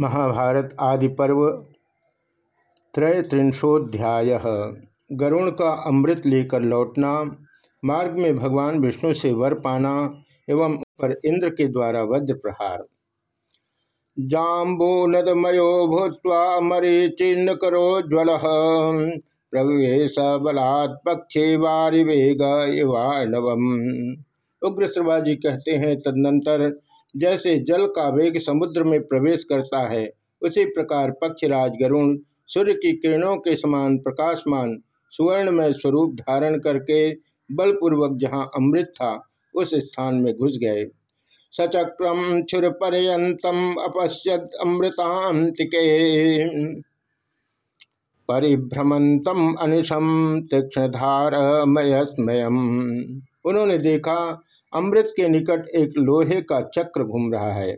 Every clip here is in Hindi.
महाभारत आदि पर्व त्रयत्रिंशोध्याय गरुण का अमृत लेकर लौटना, मार्ग में भगवान विष्णु से वर पाना एवं पर इंद्र के द्वारा वज्र प्रहार। जाम्बूनदमयो भूत्वा मरीचिन्न करो ज्वल प्रवेश बलात् पक्षे वारिवेग नवम उग्र कहते हैं, तदनंतर जैसे जल का वेग समुद्र में प्रवेश करता है, उसी प्रकार पक्षराज गरुण सूर्य की किरणों के समान प्रकाशमान सुवर्ण में स्वरूप धारण करके बलपूर्वक जहाँ अमृत था, उस स्थान में घुस गए। सचक्रम क्षुर पर्यतम अपश्यत अमृतांतिके परिभ्रमंतम अनिशम तीक्षधार मयस्मयम उन्होंने देखा अमृत के निकट एक लोहे का चक्र घूम रहा है।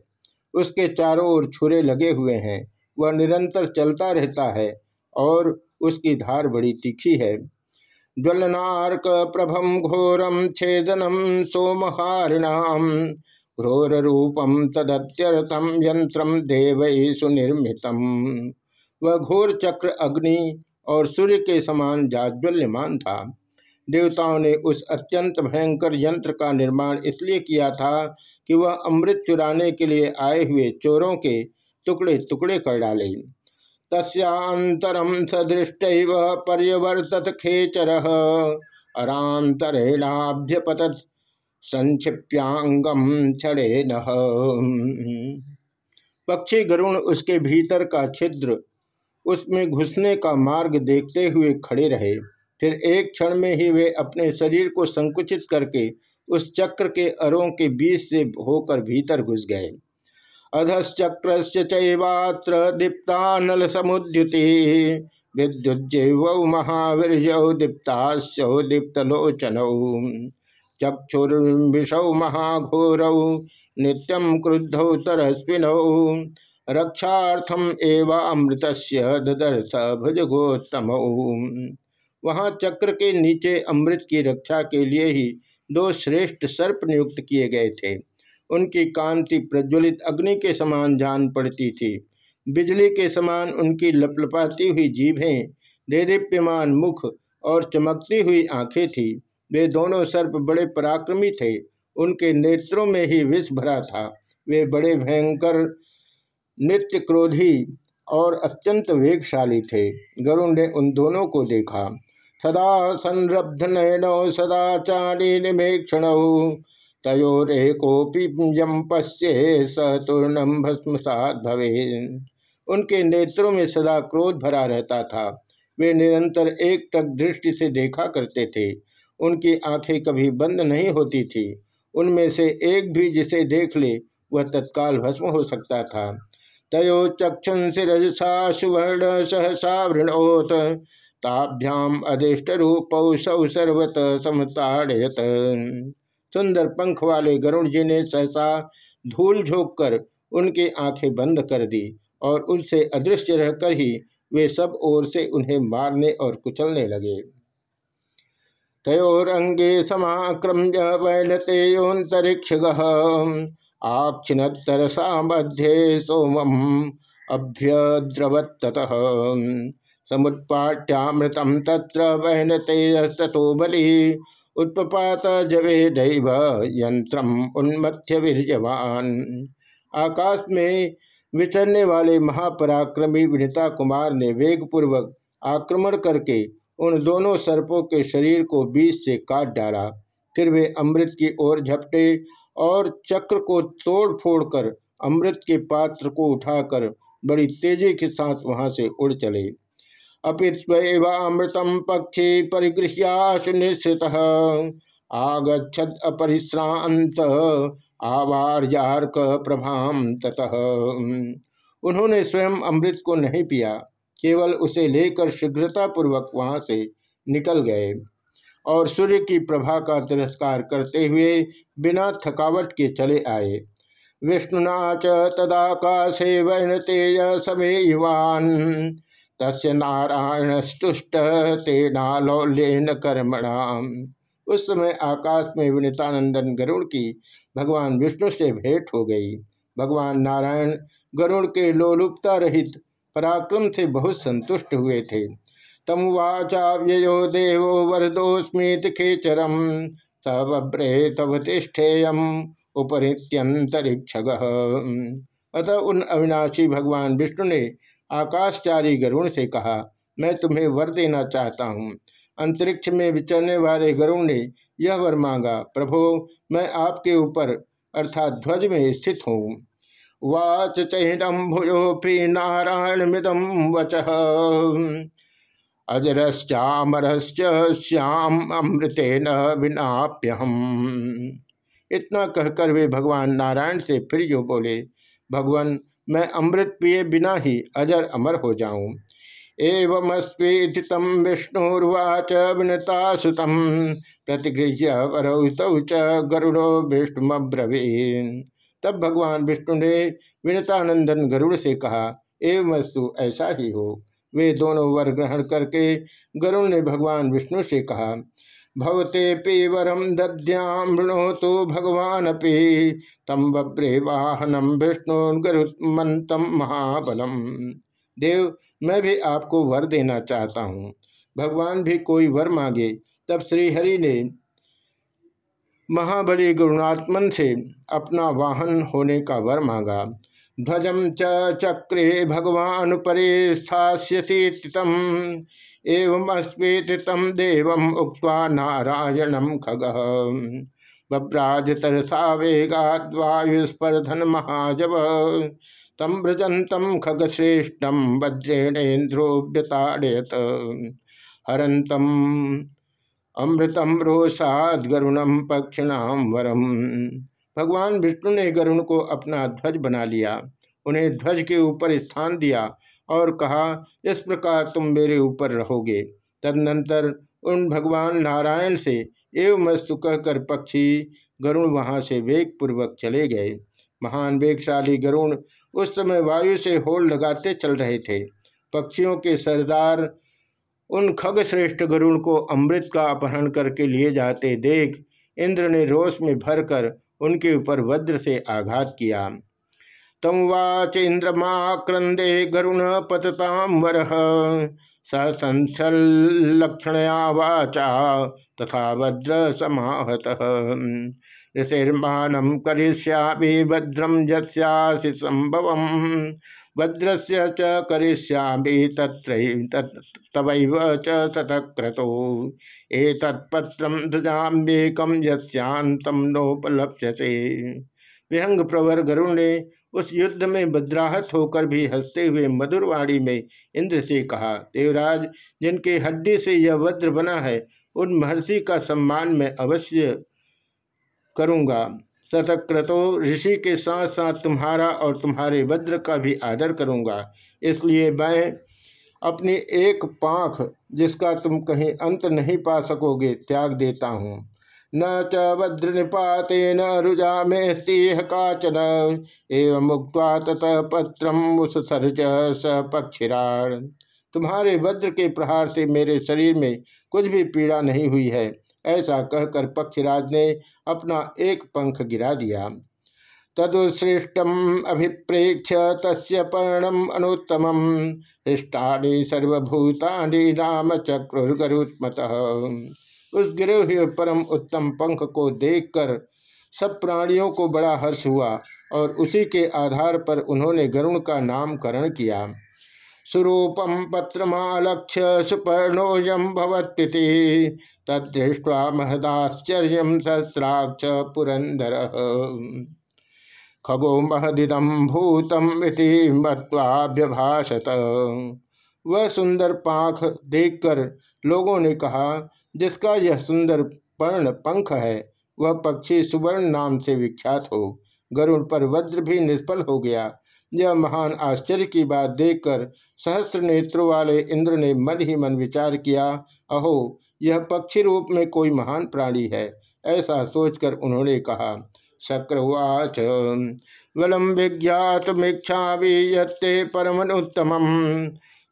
उसके चारों ओर छुरे लगे हुए हैं। वह निरंतर चलता रहता है और उसकी धार बड़ी तीखी है। ज्वलनार्क प्रभम घोरम छेदनम सोमहारिणाम घोर रूपम तदत्यर्थम यंत्रम देव सुनिर्मितम। वह घोर चक्र अग्नि और सूर्य के समान जाज्वल्यमान था। देवताओं ने उस अत्यंत भयंकर यंत्र का निर्माण इसलिए किया था कि वह अमृत चुराने के लिए आए हुए चोरों के टुकड़े टुकड़े कर डाले। तस्यांतरम सदृष्ट पर्यवर्तत खेचर अरांतरेणाभ्यपत संक्षिप्यांगम छड़े न। पक्षी गरुण उसके भीतर का छिद्र, उसमें घुसने का मार्ग देखते हुए खड़े रहे। फिर एक क्षण में ही वे अपने शरीर को संकुचित करके उस चक्र के अरों के बीच से होकर भीतर घुस गए। अधश्चक्र चैवात्र दीप्तानल समुद्युति विद्युज्जैव महावीर दीप्ताश्चौ दीप्तलोचनौ, चक्षुर्विषौ महाघोरौ नित्यम क्रुद्धौ तरस्विनौ, रक्षार्थम एवामृत ददर्थ भुजगोत्तम। वहाँ चक्र के नीचे अमृत की रक्षा के लिए ही दो श्रेष्ठ सर्प नियुक्त किए गए थे। उनकी कांति प्रज्वलित अग्नि के समान जान पड़ती थी। बिजली के समान उनकी लपलपाती हुई जीभें देदीप्यमान मुख और चमकती हुई आँखें थी। वे दोनों सर्प बड़े पराक्रमी थे। उनके नेत्रों में ही विष भरा था। वे बड़े भयंकर नित्य क्रोधी और अत्यंत वेगशाली थे। गरुण ने उन दोनों को देखा। सदा संरब्ध नयनौ सदाचारी निमेक्षण तयोरेकोपि यम पश्ये सतूर्णम भस्मसात भवे उनके नेत्रों में सदा क्रोध भरा रहता था। वे निरंतर एक टक दृष्टि से देखा करते थे। उनकी आँखें कभी बंद नहीं होती थी। उनमें से एक भी जिसे देख ले, वह तत्काल भस्म हो सकता था। तयो चक्षुंसि रजसा सुवर्ण सहसा वृणोत। ताभ्याम अदिष्ट रूप सौ सर्वत समताड़यत सुंदर पंख वाले गरुण जी ने सहसा धूल झोंक कर उनकी आँखें बंद कर दी और उनसे अदृश्य रहकर ही वे सब ओर से उन्हें मारने और कुचलने लगे। तयोरंगे समाक्रम्य वैनतेयोन्तरिक्ष आक्षिणतरसा मध्य सोमम अभ्यद्रवत समुत्पाट्यामृतम तत्र वहन तेजस्तो बलि। उत्पात जवे दैव यंत्रम उन्मथ्य वीरजवान आकाश में विचरने वाले महापराक्रमी विनीता कुमार ने वेगपूर्वक आक्रमण करके उन दोनों सर्पों के शरीर को बीच से काट डाला। फिर वे अमृत की ओर झपटे और चक्र को तोड़ फोड़ कर अमृत के पात्र को उठाकर बड़ी तेज़ी के साथ वहाँ से उड़ चले। अपित्वमृतम पक्षी परिगृह्याशु निश्रित आगछद अपरिश्रांत आवार्यार्क प्रभाम ततः। उन्होंने स्वयं अमृत को नहीं पिया, केवल उसे लेकर शीघ्रतापूर्वक वहाँ से निकल गए और सूर्य की प्रभा का तिरस्कार करते हुए बिना थकावट के चले आए। विष्णुना च तदाकाशे वैन तेज समे युवान तस्य नारायण स्तुष्ट तेनालौल्यन कर्मणाम। उस समय आकाश में विनीतानंदन गरुड़ की भगवान विष्णु से भेंट हो गई। भगवान नारायण गरुड़ के लोलुपता रहित पराक्रम से बहुत संतुष्ट हुए थे। तम वाचाव्ययो देव वरदोस्मित खेचरम सबभ्रे तव तिष्ठेयम उपरित्यंतरिक्ष अतः उन अविनाशी भगवान विष्णु ने आकाशचारी गरुण से कहा, मैं तुम्हें वर देना चाहता हूँ। अंतरिक्ष में विचरने वाले गरुण ने यह वर मांगा, प्रभो, मैं आपके ऊपर, अर्थात ध्वज में स्थित हूँ। वाच चैनम नारायण मृदम वच। अजरश्चामरश्च श्याम अमृतेन विनाप्यहम। इतना कहकर वे भगवान नारायण से फिर जो बोले, भगवान मैं अमृत पिए बिना ही अजर अमर हो जाऊँ। एवमस्वेति तम विष्णुर्वाच विनता सुत प्रतिगृह्य वरौतौ च गरुड़ो विष्णुब्रवीन तब भगवान विष्णु ने विनतानंदन गरुड़ से कहा, एवमस्तु ऐसा ही हो। वे दोनों वर ग्रहण करके गरुड़ ने भगवान विष्णु से कहा भवते पी वरम भगवान अपि तम बब्रे वाहनम विष्णु गरुत्मंतम महाबलम। देव, मैं भी आपको वर देना चाहता हूँ। भगवान भी कोई वर मांगे, तब श्रीहरि ने महाबली गुरुणात्मन से अपना वाहन होने का वर मांगा। ध्वजम च चक्रे भगवान परे स्थास्यसीतम एवं अस्वेति तम देव उक्वा नारायणम खग। बभ्राज तरसा वेगाद्वायुस्पर्धन महाजव तम व्रजंतम खगश्रेष्ठम वज्रेणेन्द्रोव्यताड़यत हरतम अमृतम रोषाद गरुणम पक्षिणाम वरम। भगवान विष्णु ने गरुण को अपना ध्वज बना लिया, उन्हें ध्वज के ऊपर स्थान दिया और कहा, इस प्रकार तुम मेरे ऊपर रहोगे। तदनंतर उन भगवान नारायण से एवं मस्तु कहकर पक्षी गरुण वहाँ से वेग पूर्वक चले गए। महान वेगशाली गरुण उस समय वायु से होल लगाते चल रहे थे। पक्षियों के सरदार उन खग श्रेष्ठ गरुण को अमृत का अपहरण करके लिए जाते देख इंद्र ने रोष में भरकर उनके ऊपर वज्र से आघात किया। तम वाच इंद्रमाक्रंदे गरुण पतताम वर संसलक्षणया वाचा तथा वज्र समाहत। ऋषिर्मानम करिष्यामि वज्रम जस्यासि संभव भद्र से च करिष्यामि च ततक्रतो एतत्पत्रम ध्वजाम्येकम यस्यांतम नोपलप्स्यसे विहंग प्रवर गरुण ने उस युद्ध में बद्राहत होकर भी हँसते हुए मधुरवाणी में इंद्र से कहा, देवराज, जिनके हड्डी से यह वज्र बना है, उन महर्षि का सम्मान मैं अवश्य करूँगा। शतक्रतो ऋषि के साथ साथ तुम्हारा और तुम्हारे वज्र का भी आदर करूँगा। इसलिए मैं अपनी एक पाख, जिसका तुम कहीं अंत नहीं पा सकोगे, त्याग देता हूँ। न च वज्र निपातेन रुजा में स्तीह काचन, एवं मुक्त ततः पत्रम उससर्ज स पक्षिराण। तुम्हारे वज्र के प्रहार से मेरे शरीर में कुछ भी पीड़ा नहीं हुई है। ऐसा कहकर पक्षीराज ने अपना एक पंख गिरा दिया। तदुसृष्टम अभिप्रेक्ष तस्य पर्णम अनुत्तम हृष्टानि सर्वभूतानि नाम चक्रुर्गरुत्मत उस गिरे हुए परम उत्तम पंख को देखकर सब प्राणियों को बड़ा हर्ष हुआ और उसी के आधार पर उन्होंने गरुण का नामकरण किया। सुरूपम पत्रमालक्ष्य सुपर्णोयम भवत्ति तदृष्ट्वा महदाश्चर्य सहस्राक्ष पुरंदर खगो महदिदम भूतम मत्वाभ्यभाषत वह सुंदर पाख देखकर लोगों ने कहा, जिसका यह सुंदर पर्ण पंख है, वह पक्षी सुवर्ण नाम से विख्यात हो। गरुड़ पर वज्र भी निष्फल हो गया। यह महान आश्चर्य की बात देखकर सहस्त्र नेत्रों वाले इंद्र ने मन ही मन विचार किया, अहो, यह पक्षी रूप में कोई महान प्राणी है, ऐसा सोचकर उन्होंने कहा। शक्रवाच मिक्षा भी ये परमनुत्तम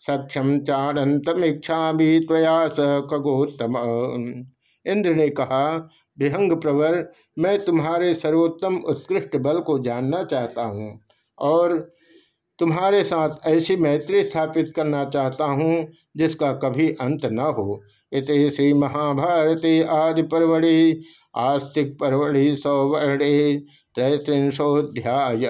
सक्षम चानंतमीक्षा त्वया स खगोत्तम। इंद्र ने कहा विहंग प्रवर मैं तुम्हारे सर्वोत्तम उत्कृष्ट बल को जानना चाहता हूँ। और तुम्हारे साथ ऐसी मैत्री स्थापित करना चाहता हूँ, जिसका कभी अंत न हो। इत श्री महाभारती आदि परवड़ी आस्तिक परवड़ी सौवर्णे त्रैत्रिंशोध्याय